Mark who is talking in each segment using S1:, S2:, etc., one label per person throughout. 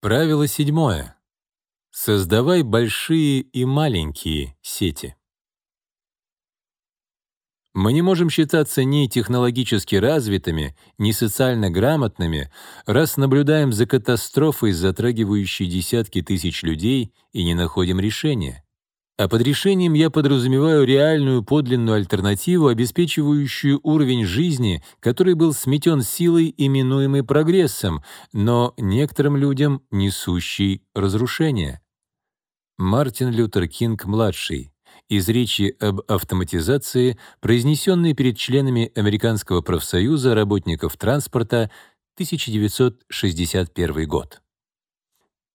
S1: Правило седьмое. Создавай большие и маленькие сети. Мы не можем считаться ни технологически развитыми, ни социально грамотными, раз наблюдаем за катастрофой, затрагивающей десятки тысяч людей, и не находим решения. А под решением я подразумеваю реальную подлинную альтернативу, обеспечивающую уровень жизни, который был сметен силой, именуемой прогрессом, но некоторым людям несущий разрушение. Мартин Лютер Кинг-младший из речи об автоматизации, произнесенной перед членами Американского профсоюза работников транспорта 1961 год.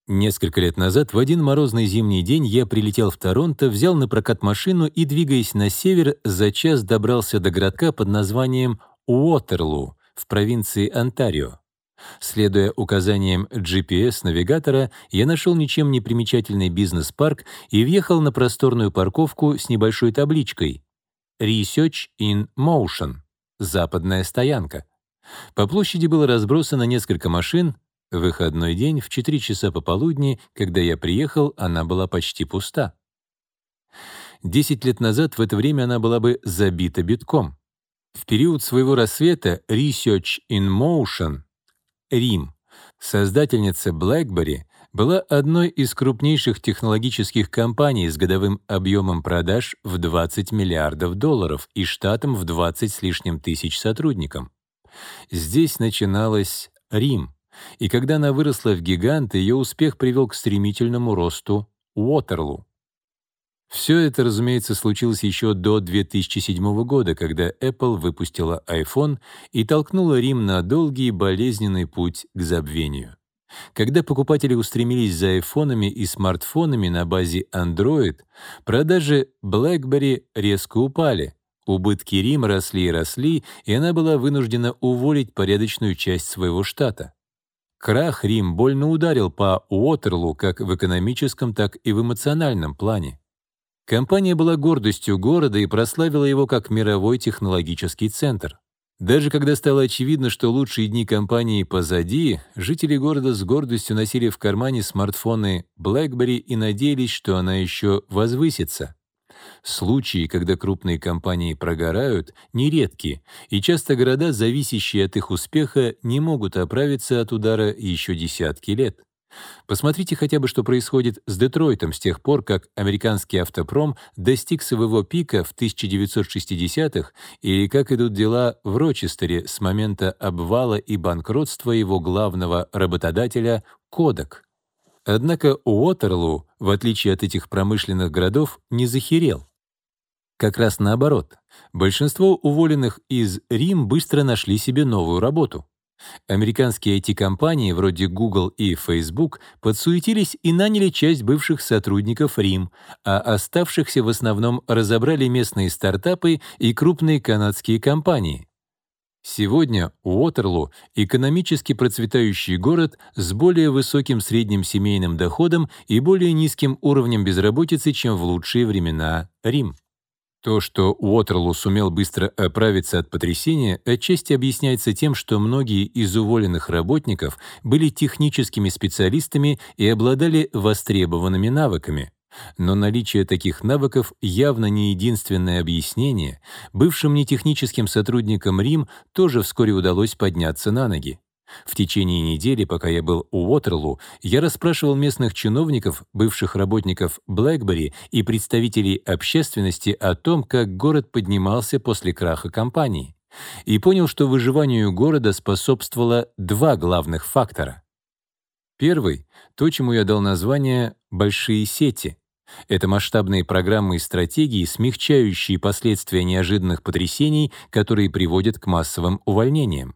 S1: Несколько лет назад в один морозный зимний день я прилетел в Торонто, взял на прокат машину и, двигаясь на север, за час добрался до городка под названием Уотерлу в провинции Онтарио. Следуя указаниям GPS-навигатора, я нашел ничем не примечательный бизнес-парк и въехал на просторную парковку с небольшой табличкой «Research in Motion» — западная стоянка. По площади было разбросано несколько машин, выходной день в 4 часа пополудни, когда я приехал, она была почти пуста. Десять лет назад в это время она была бы забита битком. В период своего рассвета Research in Motion, Рим, создательница BlackBerry, была одной из крупнейших технологических компаний с годовым объемом продаж в 20 миллиардов долларов и штатом в 20 с лишним тысяч сотрудников. Здесь начиналась Рим, и когда она выросла в гиганта, ее успех привел к стремительному росту Уотерлу. Все это, разумеется, случилось еще до 2007 года, когда Apple выпустила iPhone и толкнула Рим на долгий болезненный путь к забвению. Когда покупатели устремились за айфонами и смартфонами на базе Android, продажи BlackBerry резко упали. Убытки Рим росли и росли, и она была вынуждена уволить порядочную часть своего штата. Крах Рим больно ударил по Уотерлу как в экономическом, так и в эмоциональном плане. Компания была гордостью города и прославила его как мировой технологический центр. Даже когда стало очевидно, что лучшие дни компании позади, жители города с гордостью носили в кармане смартфоны BlackBerry и надеялись, что она еще возвысится. Случаи, когда крупные компании прогорают, нередки, и часто города, зависящие от их успеха, не могут оправиться от удара еще десятки лет. Посмотрите хотя бы, что происходит с Детройтом с тех пор, как американский автопром достиг своего пика в 1960-х, или как идут дела в Рочестере с момента обвала и банкротства его главного работодателя Кодак. Однако Уотерлу, в отличие от этих промышленных городов, не захерел. Как раз наоборот. Большинство уволенных из Рим быстро нашли себе новую работу. Американские IT-компании вроде Google и Facebook подсуетились и наняли часть бывших сотрудников Рим, а оставшихся в основном разобрали местные стартапы и крупные канадские компании. Сегодня Уотерлу — экономически процветающий город с более высоким средним семейным доходом и более низким уровнем безработицы, чем в лучшие времена Рим. То, что Уотерлу сумел быстро оправиться от потрясения, отчасти объясняется тем, что многие из уволенных работников были техническими специалистами и обладали востребованными навыками. Но наличие таких навыков явно не единственное объяснение. Бывшим нетехническим сотрудникам РИМ тоже вскоре удалось подняться на ноги. В течение недели, пока я был у Уотерлу, я расспрашивал местных чиновников, бывших работников BlackBerry и представителей общественности о том, как город поднимался после краха компании. И понял, что выживанию города способствовало два главных фактора. Первый — то, чему я дал название «большие сети». Это масштабные программы и стратегии, смягчающие последствия неожиданных потрясений, которые приводят к массовым увольнениям.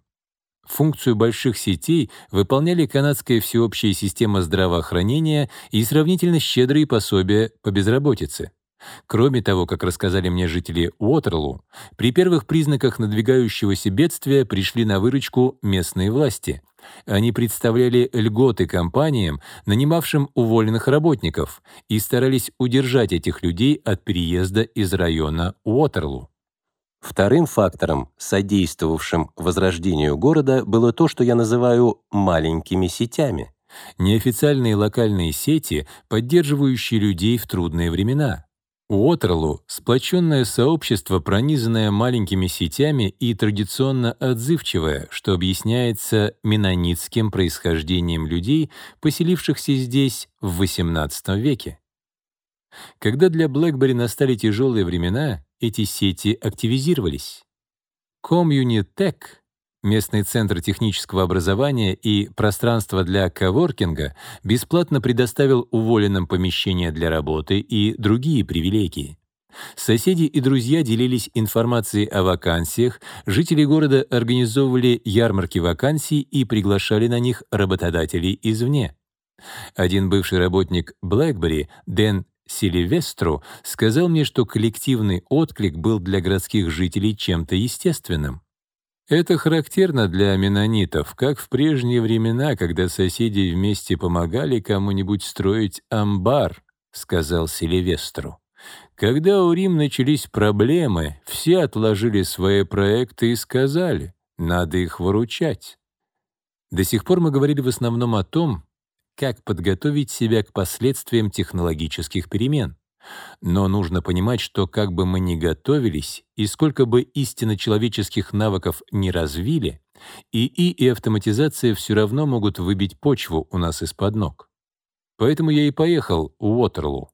S1: Функцию больших сетей выполняли канадская всеобщая система здравоохранения и сравнительно щедрые пособия по безработице. Кроме того, как рассказали мне жители Уотерлу, при первых признаках надвигающегося бедствия пришли на выручку местные власти. Они представляли льготы компаниям, нанимавшим уволенных работников, и старались удержать этих людей от переезда из района Уотерлу.
S2: Вторым фактором, содействовавшим возрождению города, было то, что я называю «маленькими сетями».
S1: неофициальные локальные сети, поддерживающие людей в трудные времена. Уотерлу — сплоченное сообщество, пронизанное маленькими сетями и традиционно отзывчивое, что объясняется менонитским происхождением людей, поселившихся здесь в XVIII веке. Когда для BlackBerry настали тяжелые времена, эти сети активизировались. Communitech Местный центр технического образования и пространство для коворкинга бесплатно предоставил уволенным помещения для работы и другие привилегии. Соседи и друзья делились информацией о вакансиях, жители города организовывали ярмарки вакансий и приглашали на них работодателей извне. Один бывший работник BlackBerry, Дэн Сильвестру, сказал мне, что коллективный отклик был для городских жителей чем-то естественным. Это характерно для менонитов, как в прежние времена, когда соседи вместе помогали кому-нибудь строить амбар, сказал Сильвестру. Когда у Рим начались проблемы, все отложили свои проекты и сказали, надо их выручать. До сих пор мы говорили в основном о том, как подготовить себя к последствиям технологических перемен. Но нужно понимать, что как бы мы ни готовились и сколько бы истинно человеческих навыков не развили, ИИ и автоматизация все равно могут выбить почву у нас из-под ног. Поэтому я и поехал в Уотерлу.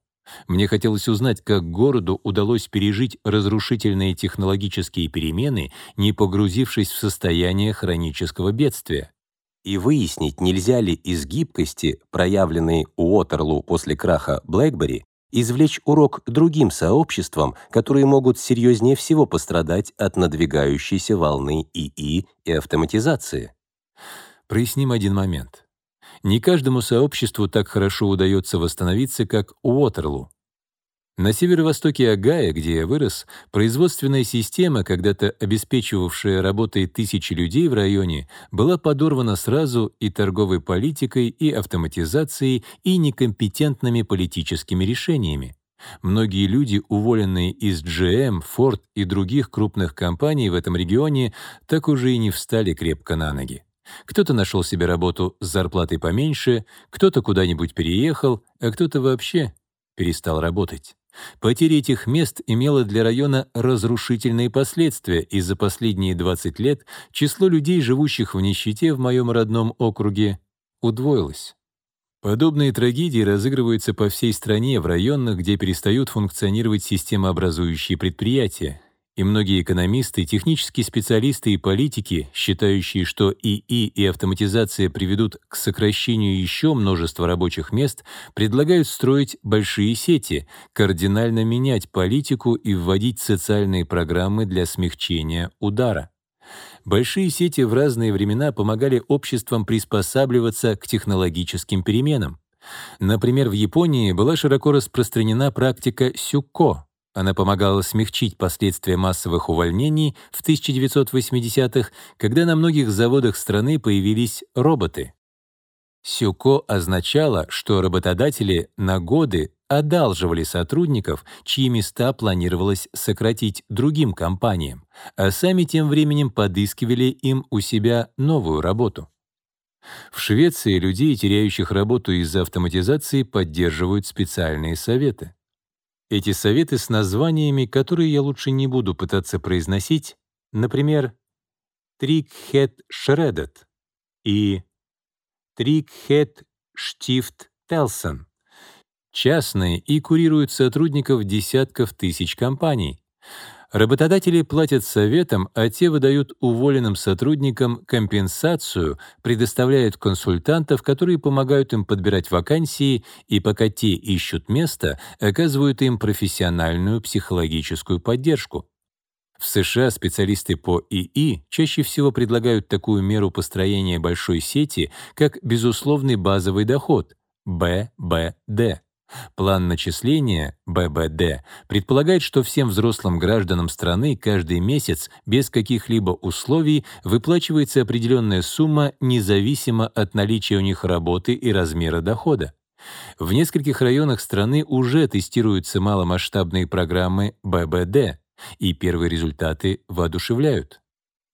S1: Мне хотелось узнать, как городу удалось пережить разрушительные технологические перемены, не погрузившись в состояние хронического бедствия.
S2: И выяснить, нельзя ли из гибкости, проявленной Уотерлу после краха BlackBerry, извлечь урок другим сообществам, которые могут серьезнее всего пострадать от надвигающейся волны ИИ и автоматизации.
S1: Проясним один момент. Не каждому сообществу так хорошо удается восстановиться, как Уотерлу. На северо-востоке Агая, где я вырос, производственная система, когда-то обеспечивавшая работой тысячи людей в районе, была подорвана сразу и торговой политикой, и автоматизацией, и некомпетентными политическими решениями. Многие люди, уволенные из GM, Ford и других крупных компаний в этом регионе, так уже и не встали крепко на ноги. Кто-то нашел себе работу с зарплатой поменьше, кто-то куда-нибудь переехал, а кто-то вообще перестал работать. Потеря этих мест имела для района разрушительные последствия, и за последние 20 лет число людей, живущих в нищете в моем родном округе, удвоилось. Подобные трагедии разыгрываются по всей стране в районах, где перестают функционировать системообразующие предприятия, и многие экономисты, технические специалисты и политики, считающие, что ИИ и автоматизация приведут к сокращению еще множества рабочих мест, предлагают строить большие сети, кардинально менять политику и вводить социальные программы для смягчения удара. Большие сети в разные времена помогали обществам приспосабливаться к технологическим переменам. Например, в Японии была широко распространена практика сюкко она помогала смягчить последствия массовых увольнений в 1980-х, когда на многих заводах страны появились роботы. Сюко означало, что работодатели на годы одалживали сотрудников, чьи места планировалось сократить другим компаниям, а сами тем временем подыскивали им у себя новую работу. В Швеции людей, теряющих работу из-за автоматизации, поддерживают специальные советы. Эти советы с названиями, которые я лучше не буду пытаться произносить, например, Трикхет Шредет и Трикхет Штифт Телсон, частные и курируют сотрудников десятков тысяч компаний. Работодатели платят советам, а те выдают уволенным сотрудникам компенсацию, предоставляют консультантов, которые помогают им подбирать вакансии и пока те ищут место, оказывают им профессиональную психологическую поддержку. В США специалисты по ИИ чаще всего предлагают такую меру построения большой сети, как безусловный базовый доход — ББД. План начисления, ББД, предполагает, что всем взрослым гражданам страны каждый месяц без каких-либо условий выплачивается определенная сумма независимо от наличия у них работы и размера дохода. В нескольких районах страны уже тестируются маломасштабные программы ББД, и первые результаты воодушевляют.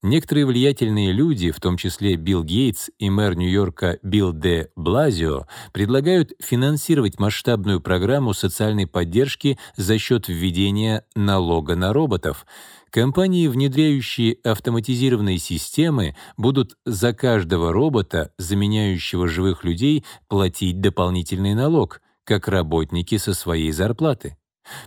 S1: Некоторые влиятельные люди, в том числе Билл Гейтс и мэр Нью-Йорка Билл де Блазио, предлагают финансировать масштабную программу социальной поддержки за счет введения налога на роботов. Компании, внедряющие автоматизированные системы, будут за каждого робота, заменяющего живых людей, платить дополнительный налог, как работники со своей зарплаты.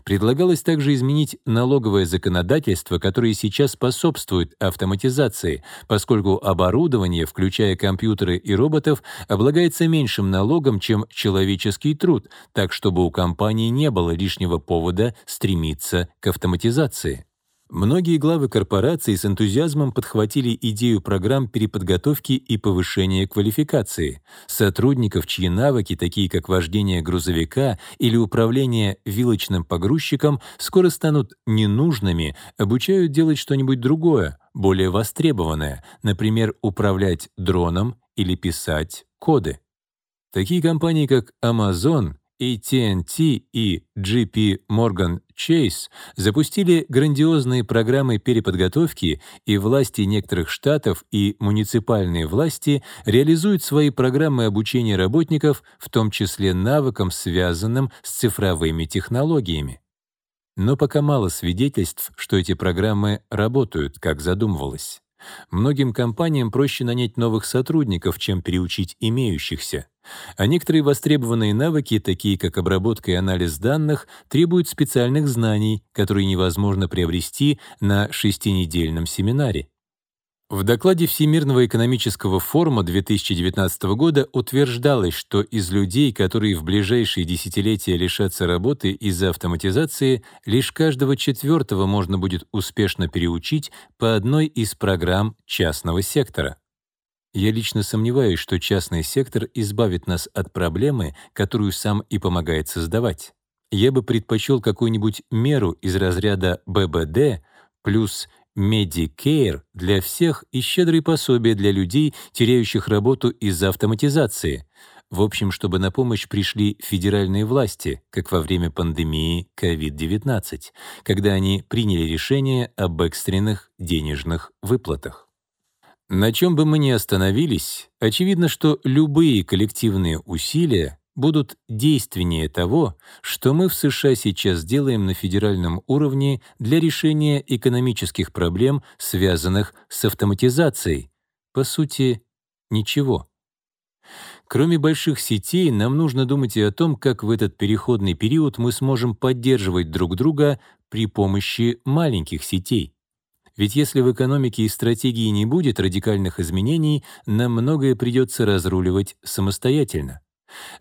S1: Предлагалось также изменить налоговое законодательство, которое сейчас способствует автоматизации, поскольку оборудование, включая компьютеры и роботов, облагается меньшим налогом, чем человеческий труд, так чтобы у компании не было лишнего повода стремиться к автоматизации. Многие главы корпораций с энтузиазмом подхватили идею программ переподготовки и повышения квалификации. Сотрудников, чьи навыки, такие как вождение грузовика или управление вилочным погрузчиком, скоро станут ненужными, обучают делать что-нибудь другое, более востребованное, например, управлять дроном или писать коды. Такие компании, как Amazon AT&T и JP Morgan Chase запустили грандиозные программы переподготовки, и власти некоторых штатов и муниципальные власти реализуют свои программы обучения работников, в том числе навыкам, связанным с цифровыми технологиями. Но пока мало свидетельств, что эти программы работают, как задумывалось. Многим компаниям проще нанять новых сотрудников, чем переучить имеющихся. А некоторые востребованные навыки, такие как обработка и анализ данных, требуют специальных знаний, которые невозможно приобрести на шестинедельном семинаре. В докладе Всемирного экономического форума 2019 года утверждалось, что из людей, которые в ближайшие десятилетия лишатся работы из-за автоматизации, лишь каждого четвертого можно будет успешно переучить по одной из программ частного сектора. Я лично сомневаюсь, что частный сектор избавит нас от проблемы, которую сам и помогает создавать. Я бы предпочел какую-нибудь меру из разряда ББД плюс Medicare для всех и щедрые пособия для людей, теряющих работу из-за автоматизации. В общем, чтобы на помощь пришли федеральные власти, как во время пандемии COVID-19, когда они приняли решение об экстренных денежных выплатах. На чем бы мы ни остановились, очевидно, что любые коллективные усилия будут действеннее того, что мы в США сейчас делаем на федеральном уровне для решения экономических проблем, связанных с автоматизацией. По сути, ничего. Кроме больших сетей, нам нужно думать и о том, как в этот переходный период мы сможем поддерживать друг друга при помощи маленьких сетей. Ведь если в экономике и стратегии не будет радикальных изменений, нам многое придется разруливать самостоятельно.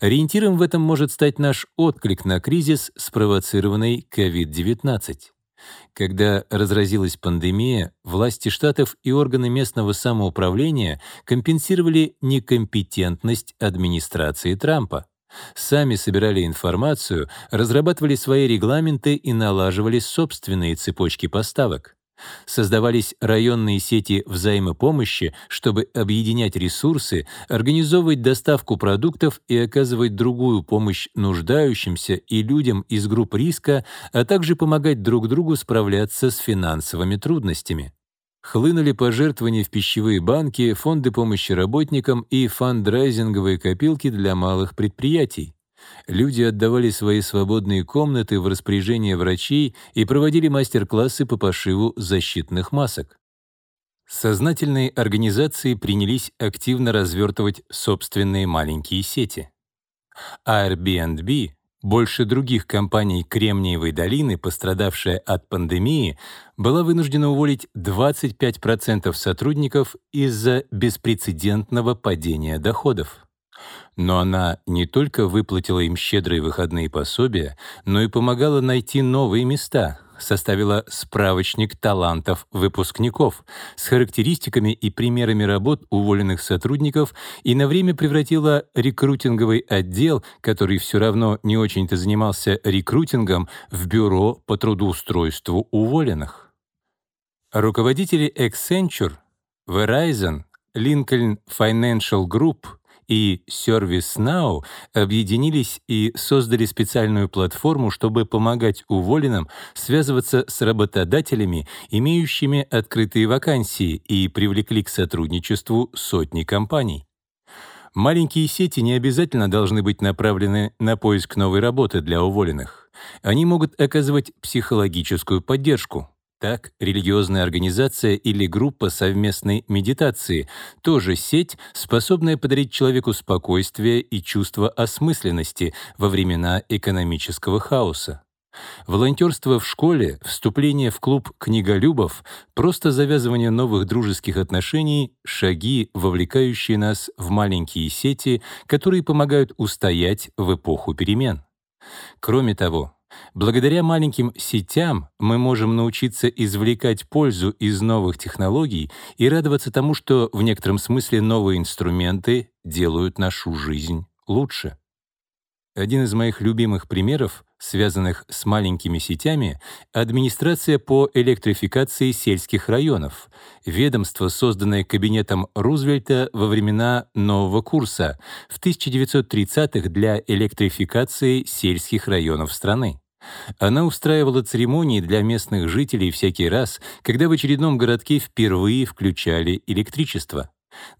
S1: Ориентиром в этом может стать наш отклик на кризис, спровоцированный COVID-19. Когда разразилась пандемия, власти штатов и органы местного самоуправления компенсировали некомпетентность администрации Трампа. Сами собирали информацию, разрабатывали свои регламенты и налаживали собственные цепочки поставок. Создавались районные сети взаимопомощи, чтобы объединять ресурсы, организовывать доставку продуктов и оказывать другую помощь нуждающимся и людям из групп риска, а также помогать друг другу справляться с финансовыми трудностями. Хлынули пожертвования в пищевые банки, фонды помощи работникам и фандрайзинговые копилки для малых предприятий. Люди отдавали свои свободные комнаты в распоряжение врачей и проводили мастер-классы по пошиву защитных масок. Сознательные организации принялись активно развертывать собственные маленькие сети. Airbnb, больше других компаний Кремниевой долины, пострадавшая от пандемии, была вынуждена уволить 25% сотрудников из-за беспрецедентного падения доходов. Но она не только выплатила им щедрые выходные пособия, но и помогала найти новые места, составила справочник талантов выпускников с характеристиками и примерами работ уволенных сотрудников и на время превратила рекрутинговый отдел, который все равно не очень-то занимался рекрутингом, в бюро по трудоустройству уволенных. Руководители Accenture, Verizon, Lincoln Financial Group — и ServiceNow объединились и создали специальную платформу, чтобы помогать уволенным связываться с работодателями, имеющими открытые вакансии, и привлекли к сотрудничеству сотни компаний. Маленькие сети не обязательно должны быть направлены на поиск новой работы для уволенных. Они могут оказывать психологическую поддержку. Так, религиозная организация или группа совместной медитации — тоже сеть, способная подарить человеку спокойствие и чувство осмысленности во времена экономического хаоса. Волонтерство в школе, вступление в клуб книголюбов, просто завязывание новых дружеских отношений — шаги, вовлекающие нас в маленькие сети, которые помогают устоять в эпоху перемен. Кроме того, благодаря маленьким сетям мы можем научиться извлекать пользу из новых технологий и радоваться тому, что в некотором смысле новые инструменты делают нашу жизнь лучше. Один из моих любимых примеров, связанных с маленькими сетями, администрация по электрификации сельских районов, ведомство, созданное кабинетом Рузвельта во времена нового курса в 1930-х для электрификации сельских районов страны. Она устраивала церемонии для местных жителей всякий раз, когда в очередном городке впервые включали электричество.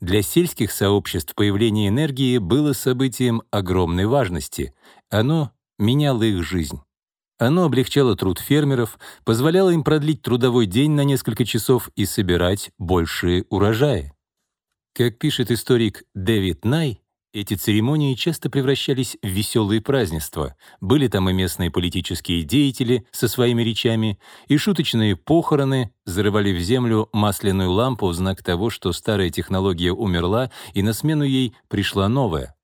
S1: Для сельских сообществ появление энергии было событием огромной важности. Оно меняло их жизнь. Оно облегчало труд фермеров, позволяло им продлить трудовой день на несколько часов и собирать большие урожаи. Как пишет историк Дэвид Най, эти церемонии часто превращались в веселые празднества. Были там и местные политические деятели со своими речами, и шуточные похороны зарывали в землю масляную лампу в знак того, что старая технология умерла, и на смену ей пришла новая.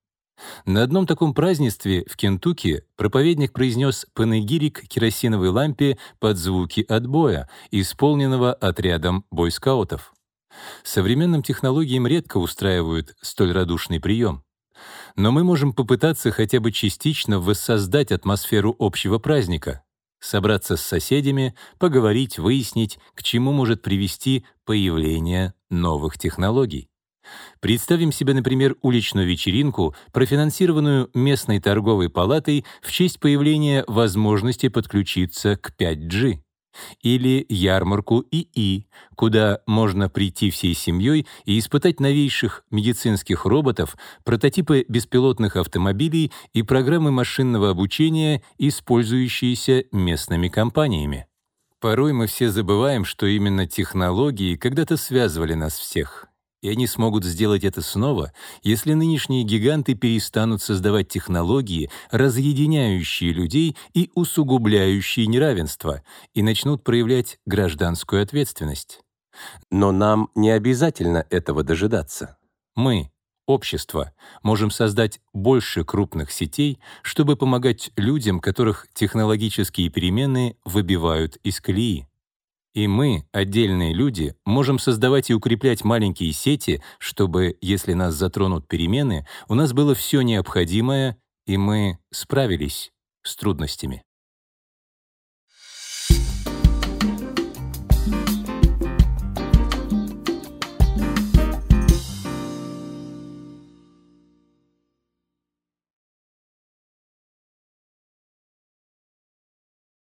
S1: На одном таком празднестве в Кентукки проповедник произнес панегирик керосиновой лампе под звуки отбоя, исполненного отрядом бойскаутов. Современным технологиям редко устраивают столь радушный прием. Но мы можем попытаться хотя бы частично воссоздать атмосферу общего праздника, собраться с соседями, поговорить, выяснить, к чему может привести появление новых технологий. Представим себе, например, уличную вечеринку, профинансированную местной торговой палатой в честь появления возможности подключиться к 5G. Или ярмарку ИИ, куда можно прийти всей семьей и испытать новейших медицинских роботов, прототипы беспилотных автомобилей и программы машинного обучения, использующиеся местными компаниями. Порой мы все забываем, что именно технологии когда-то связывали нас всех. И они смогут сделать это снова, если нынешние гиганты перестанут создавать технологии, разъединяющие людей и усугубляющие неравенство, и начнут проявлять гражданскую ответственность.
S2: Но нам не обязательно этого дожидаться.
S1: Мы, общество, можем создать больше крупных сетей, чтобы помогать людям, которых технологические перемены выбивают из колеи. И мы, отдельные люди, можем создавать и укреплять маленькие сети, чтобы, если нас затронут перемены, у нас было все необходимое, и мы справились с трудностями.